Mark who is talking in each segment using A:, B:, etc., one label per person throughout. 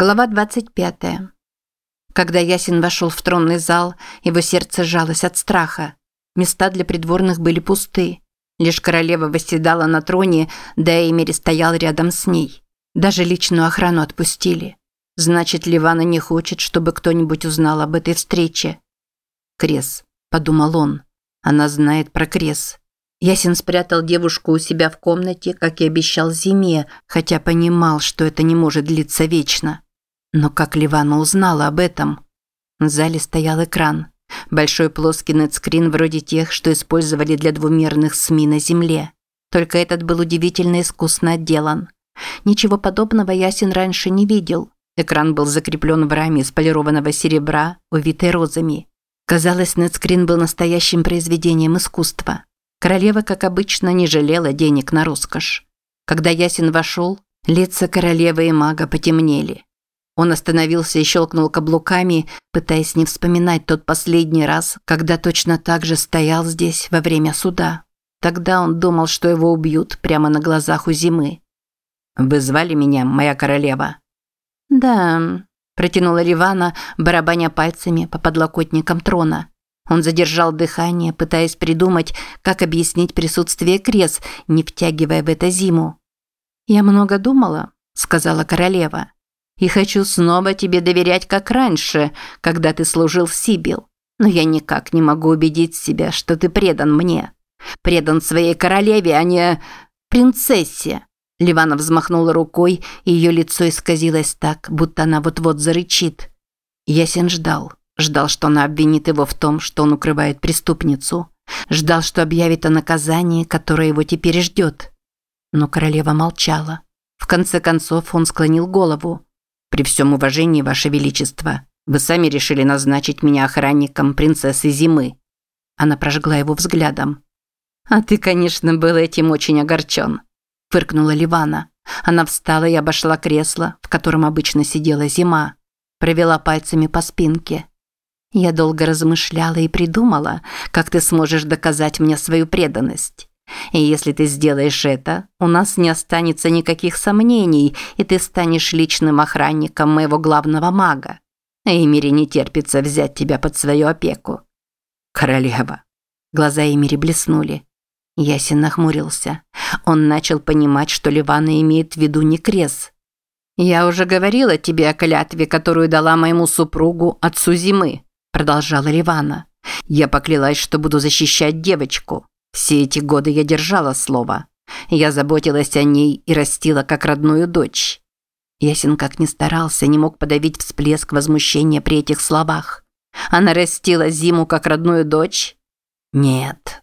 A: Глава 25. Когда Ясин вошел в тронный зал, его сердце сжалось от страха. Места для придворных были пусты. Лишь королева восседала на троне, да Эмери стоял рядом с ней. Даже личную охрану отпустили. Значит, Ливана не хочет, чтобы кто-нибудь узнал об этой встрече. «Крес», – подумал он. Она знает про Крес. Ясин спрятал девушку у себя в комнате, как и обещал Зиме, хотя понимал, что это не может длиться вечно. Но как Ливана узнала об этом? В зале стоял экран. Большой плоский нетскрин вроде тех, что использовали для двумерных СМИ на Земле. Только этот был удивительно искусно отделан. Ничего подобного Ясин раньше не видел. Экран был закреплен в раме из полированного серебра, увитой розами. Казалось, нетскрин был настоящим произведением искусства. Королева, как обычно, не жалела денег на роскошь. Когда Ясин вошел, лица королевы и мага потемнели. Он остановился и щелкнул каблуками, пытаясь не вспоминать тот последний раз, когда точно так же стоял здесь во время суда. Тогда он думал, что его убьют прямо на глазах у зимы. «Вы звали меня, моя королева?»
B: «Да», – протянула Ливана, барабаня пальцами по подлокотникам трона. Он задержал дыхание, пытаясь придумать, как объяснить присутствие крес, не втягивая в это зиму. «Я много думала», – сказала королева и хочу снова тебе доверять, как раньше, когда ты служил Сибил. Но я никак не могу убедить себя, что ты предан мне. Предан своей королеве, а не принцессе». Ливана взмахнула рукой, и ее лицо исказилось так, будто она вот-вот зарычит. Ясен ждал. Ждал, что она обвинит его в том, что он укрывает преступницу. Ждал, что объявит о наказании, которое его теперь ждет. Но королева молчала. В конце концов он склонил голову. При всем уважении, Ваше Величество, вы сами решили назначить меня охранником принцессы Зимы». Она прожгла его взглядом. «А ты, конечно, был этим очень огорчен», – фыркнула Ливана. Она встала и обошла кресло, в котором обычно сидела Зима. Провела пальцами по спинке. «Я долго размышляла и придумала, как ты сможешь доказать мне свою преданность. И если ты сделаешь это, у нас не останется никаких сомнений, и ты станешь личным охранником моего главного мага. Эмири не терпится взять тебя под свою опеку. Королева. Глаза Эмири блеснули. Ясин нахмурился. Он начал понимать, что Ливана имеет в виду не крес. «Я уже говорила тебе о клятве, которую дала моему супругу, отцу зимы», продолжала Ливана. «Я поклялась, что буду защищать девочку. Все эти годы я держала слово. Я заботилась о ней и растила как родную дочь. Ясен как ни старался, не мог подавить всплеск возмущения при этих словах. Она растила Зиму как родную дочь? Нет.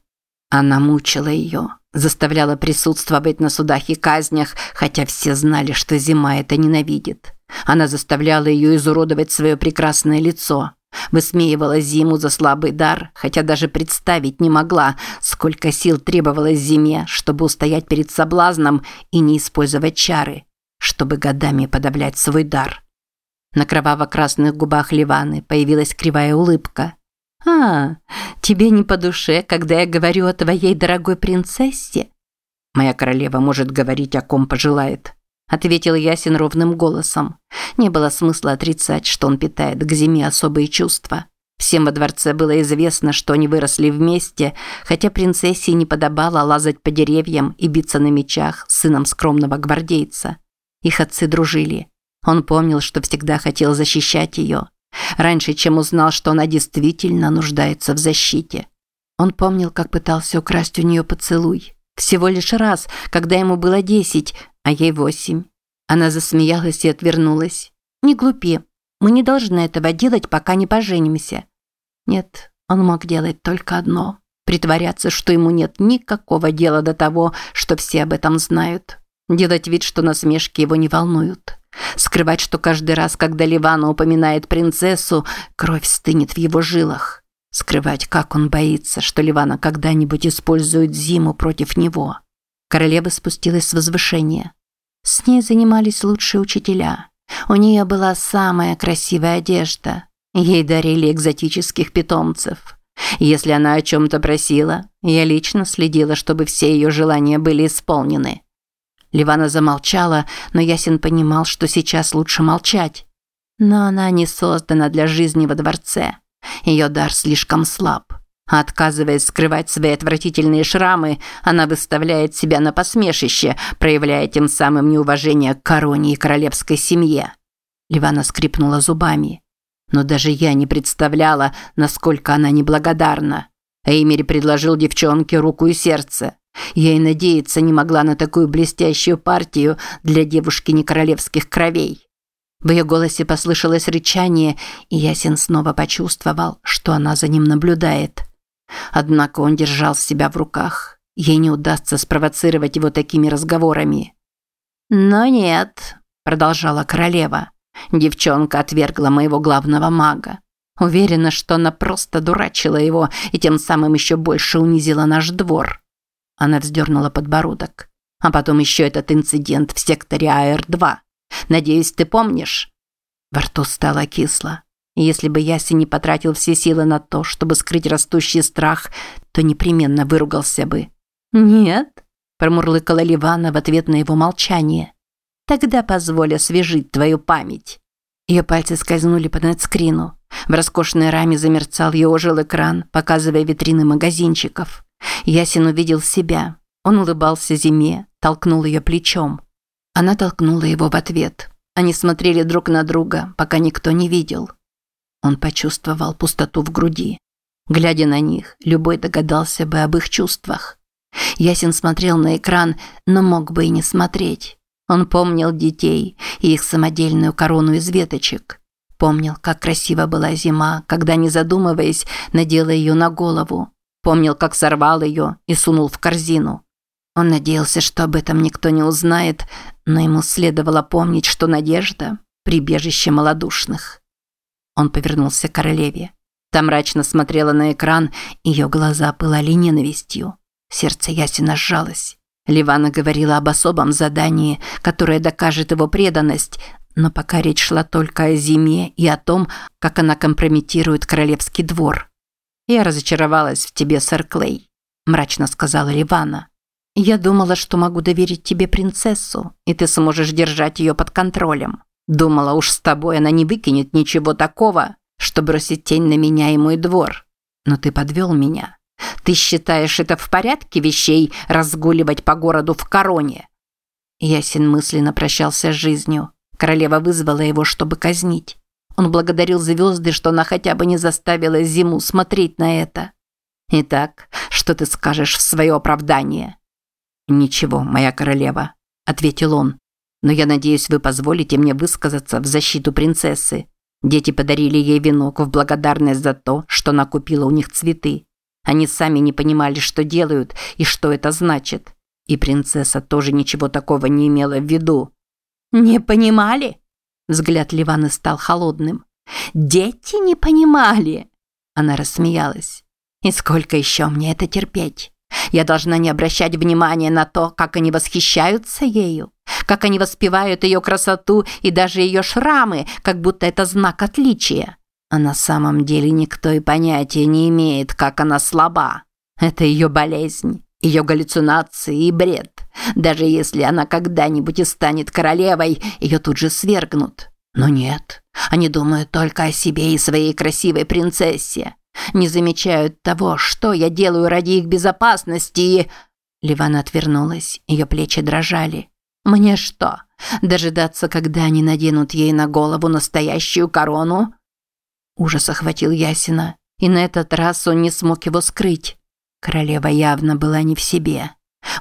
B: Она мучила ее, заставляла присутствовать на судах и казнях, хотя все знали, что Зима это ненавидит. Она заставляла ее изуродовать свое прекрасное лицо. Высмеивала Зиму за слабый дар, хотя даже представить не могла, сколько сил требовалось Зиме, чтобы устоять перед соблазном и не использовать чары, чтобы годами подавлять свой дар. На кроваво-красных губах Ливаны появилась кривая улыбка. «А, тебе не по душе, когда я говорю о твоей дорогой принцессе?» «Моя королева может говорить, о ком пожелает», ответил Ясин ровным голосом. Не было смысла отрицать, что он питает к зиме особые чувства. Всем во дворце было известно, что они выросли вместе, хотя принцессе не подобало лазать по деревьям и биться на мечах с сыном скромного гвардейца. Их отцы дружили. Он помнил, что всегда хотел защищать ее. Раньше, чем узнал, что она действительно нуждается в защите. Он помнил, как пытался украсть у нее поцелуй. Всего лишь раз, когда ему было десять, а ей восемь. Она засмеялась и отвернулась. «Не глупи. Мы не должны этого делать, пока не поженимся». Нет, он мог делать только одно – притворяться, что ему нет никакого дела до того, что все об этом знают. Делать вид, что насмешки его не волнуют. Скрывать, что каждый раз, когда Ливана упоминает принцессу, кровь стынет в его жилах. Скрывать, как он боится, что Ливана когда-нибудь использует зиму против него. Королева спустилась с возвышения. С ней занимались лучшие учителя. У нее была самая красивая одежда. Ей дарили экзотических питомцев. Если она о чем-то просила, я лично следила, чтобы все ее желания были исполнены. Ливана замолчала, но Ясин понимал, что сейчас лучше молчать.
A: Но она не создана для жизни во дворце. Ее дар слишком слаб. Отказываясь скрывать свои отвратительные шрамы, она выставляет себя на посмешище, проявляя тем самым неуважение к короне и королевской семье. Ливана скрипнула зубами. Но даже я не представляла, насколько она неблагодарна. Эймери предложил девчонке руку и сердце. И надеяться не могла на такую блестящую партию для девушки не королевских кровей. В ее голосе послышалось рычание, и Ясин снова почувствовал, что она за ним наблюдает. Однако он держал себя в руках. Ей не удастся спровоцировать его такими разговорами. «Но нет», – продолжала королева. Девчонка отвергла моего главного мага. Уверена, что она просто дурачила его и тем самым еще больше унизила наш двор. Она вздернула подбородок. А потом еще этот инцидент в секторе АР-2. Надеюсь, ты помнишь? Во рту стало кисло. Если бы Яси не потратил все силы на то, чтобы скрыть растущий страх, то непременно выругался бы. «Нет», – промурлыкала Ливана в ответ на его молчание. «Тогда позволь освежить твою память». Ее пальцы скользнули по нетскрину. В роскошной раме замерцал и ожил экран, показывая витрины магазинчиков. Ясин увидел себя. Он улыбался зиме, толкнул ее плечом. Она толкнула его в ответ. Они смотрели друг на друга, пока никто не видел. Он почувствовал пустоту в груди. Глядя на них, любой догадался бы об их чувствах. Ясин смотрел на экран, но мог бы и не смотреть. Он помнил детей и их самодельную корону из веточек. Помнил, как красиво была зима, когда, не задумываясь, надела ее на голову. Помнил, как сорвал ее и сунул в корзину. Он надеялся, что об этом никто не узнает, но ему следовало помнить, что надежда – прибежище малодушных. Он повернулся к королеве. Та мрачно смотрела на экран, ее глаза пылали ненавистью. Сердце Ясина сжалось. Ливана говорила об особом задании, которое докажет его преданность, но пока речь шла только о зиме и о том, как она компрометирует королевский двор. «Я разочаровалась в тебе, сэр Клей», – мрачно сказала Ливана. «Я думала, что могу доверить тебе принцессу, и ты сможешь держать ее под контролем. Думала, уж с тобой она не выкинет ничего такого, что бросит тень на меня и мой двор. Но ты подвел меня. Ты считаешь это в порядке вещей разгуливать по городу в короне?» Ясен мысленно прощался с жизнью. Королева вызвала его, чтобы казнить. Он благодарил звезды, что она хотя бы не заставила Зиму смотреть на это. «Итак, что ты скажешь в свое оправдание?» «Ничего, моя королева», – ответил он. Но я надеюсь, вы позволите мне высказаться в защиту принцессы. Дети подарили ей венок в благодарность за то, что она купила у них цветы. Они сами не понимали, что делают и что это значит. И принцесса тоже ничего такого не имела в виду. «Не понимали?» Взгляд Ливаны стал холодным. «Дети не понимали!» Она рассмеялась. «И сколько еще мне это терпеть? Я должна не обращать внимания на то, как они восхищаются ею, как они воспевают ее красоту и даже ее шрамы, как будто это знак отличия. А на самом деле никто и понятия не имеет, как она слаба. Это ее болезнь, ее галлюцинации и бред. Даже если она когда-нибудь и станет королевой, ее тут же свергнут. Но нет, они думают только о себе и своей красивой принцессе. Не замечают того, что я делаю ради их безопасности и... Ливана отвернулась, ее плечи дрожали. Мне что, дожидаться, когда они наденут ей на голову настоящую корону? Ужас охватил Ясина, и на этот раз он не смог его скрыть. Королева явно была не в себе.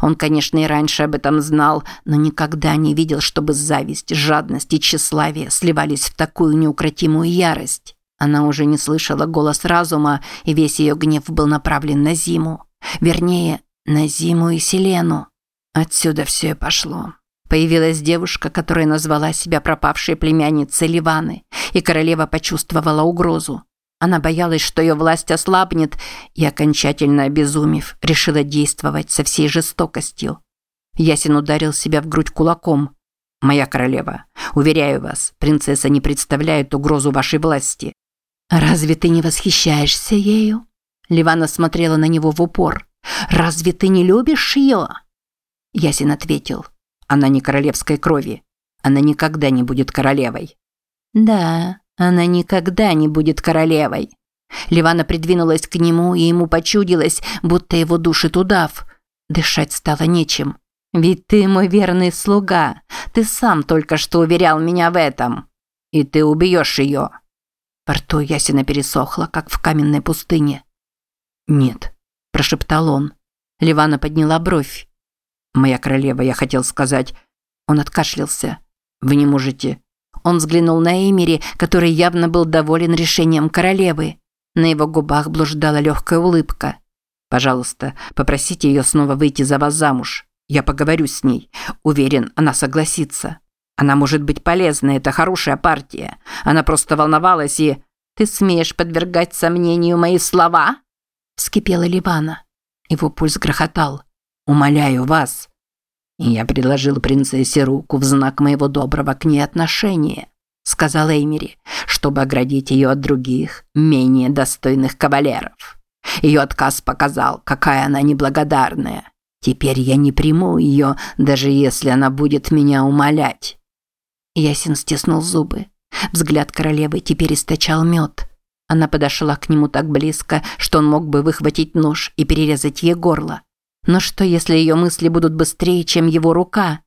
A: Он, конечно, и раньше об этом знал, но никогда не видел, чтобы зависть, жадность и тщеславие сливались в такую неукротимую ярость. Она уже не слышала голос разума, и весь ее гнев был направлен на Зиму. Вернее, на Зиму и Селену. Отсюда все и пошло. Появилась девушка, которая назвала себя пропавшей племянницей Ливаны, и королева почувствовала угрозу. Она боялась, что ее власть ослабнет, и, окончательно обезумев, решила действовать со всей жестокостью. Ясин ударил себя в грудь кулаком. «Моя королева, уверяю вас, принцесса не представляет угрозу вашей власти. «Разве ты не восхищаешься ею?» Ливана смотрела на него в упор. «Разве ты не любишь ее?» Ясин ответил. «Она не королевской крови. Она никогда не будет королевой». Да, она никогда не будет королевой. Ливана придвинулась к нему, и ему почудилось, будто его душит удав. Дышать стало нечем. «Ведь ты мой верный слуга. Ты сам только что уверял меня в этом. И ты убьешь ее». Во рту ясено пересохло, как в каменной пустыне. «Нет», – прошептал он. Ливана подняла бровь. «Моя королева, я хотел сказать...» Он откашлялся. «Вы не можете...» Он взглянул на Эмири, который явно был доволен решением королевы. На его губах блуждала легкая улыбка. «Пожалуйста, попросите ее снова выйти за вас замуж. Я поговорю с ней. Уверен, она согласится. Она может быть полезна, это хорошая партия. Она просто волновалась и... Ты смеешь подвергать сомнению мои слова?» Вскипела Ливана. Его пульс грохотал. «Умоляю вас». «Я предложил принцессе руку в знак моего доброго к ней отношения», сказал Эймери, чтобы оградить ее от других, менее достойных кавалеров. Ее отказ показал, какая она неблагодарная. Теперь я не приму ее, даже если она будет меня умолять. Ясин стиснул зубы. Взгляд королевы теперь источал мед. Она подошла к нему так близко, что он мог бы выхватить нож и перерезать ей горло. Но что, если ее мысли будут быстрее, чем его рука?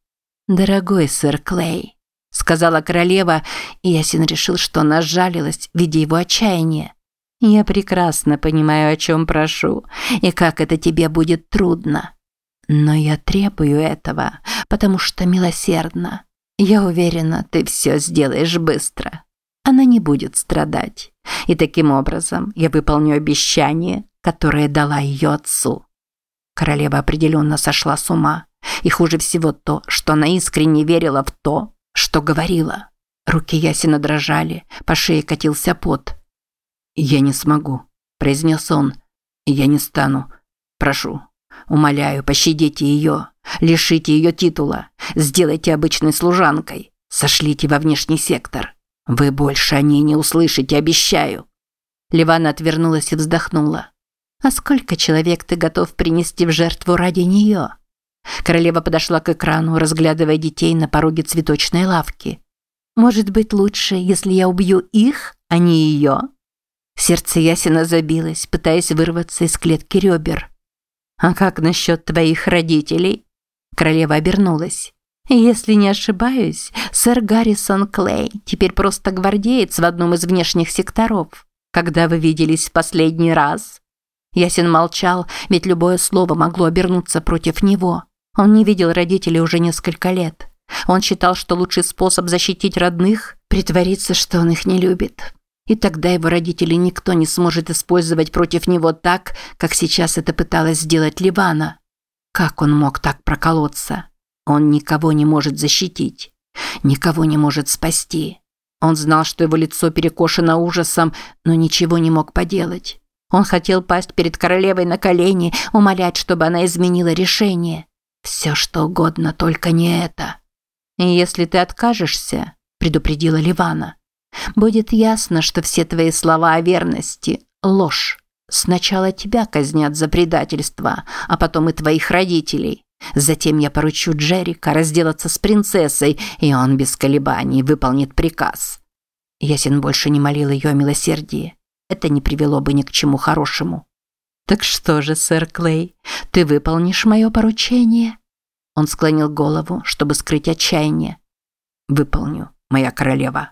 A: «Дорогой сэр Клей», – сказала королева, и Ясин решил, что она сжалилась, видя его отчаяние. «Я прекрасно понимаю, о чем прошу, и как это тебе будет трудно. Но я требую этого, потому что милосердно. Я уверена, ты все сделаешь быстро. Она не будет страдать. И таким образом я выполню обещание, которое дала ее отцу». Королева определенно сошла с ума. И хуже всего то, что она искренне верила в то, что говорила. Руки Ясина дрожали, по шее катился пот. «Я не смогу», – произнес он. «Я не стану. Прошу, умоляю, пощадите ее, лишите ее титула, сделайте обычной служанкой, сошлите во внешний сектор. Вы больше о ней не услышите, обещаю». Ливана отвернулась и вздохнула. «А сколько человек ты готов принести в жертву ради нее?» Королева подошла к экрану, разглядывая детей на пороге цветочной лавки. «Может быть, лучше, если я убью их, а не ее?» Сердце Ясина забилось, пытаясь вырваться из клетки ребер. «А как насчет твоих родителей?» Королева обернулась. «Если не ошибаюсь, сэр Гаррисон Клей теперь просто гвардеец в одном из внешних секторов. Когда вы виделись в последний раз?» Ясин молчал, ведь любое слово могло обернуться против него. Он не видел родителей уже несколько лет. Он считал, что лучший способ защитить родных – притвориться, что он их не любит. И тогда его родители никто не сможет использовать против него так, как сейчас это пыталась сделать Ливана. Как он мог так проколоться? Он никого не может защитить, никого не может спасти. Он знал, что его лицо перекошено ужасом, но ничего не мог поделать. Он хотел пасть перед королевой на колени, умолять, чтобы она изменила решение. Все что угодно, только не это. И если ты откажешься, предупредила Ливана, будет ясно, что все твои слова о верности – ложь. Сначала тебя казнят за предательство, а потом и твоих родителей. Затем я поручу Джерика разделаться с принцессой, и он без колебаний выполнит приказ. Ясен больше не молил ее о милосердии. Это не привело бы ни к чему хорошему. «Так что же, сэр Клей, ты выполнишь мое поручение?» Он склонил голову, чтобы скрыть отчаяние. «Выполню, моя королева».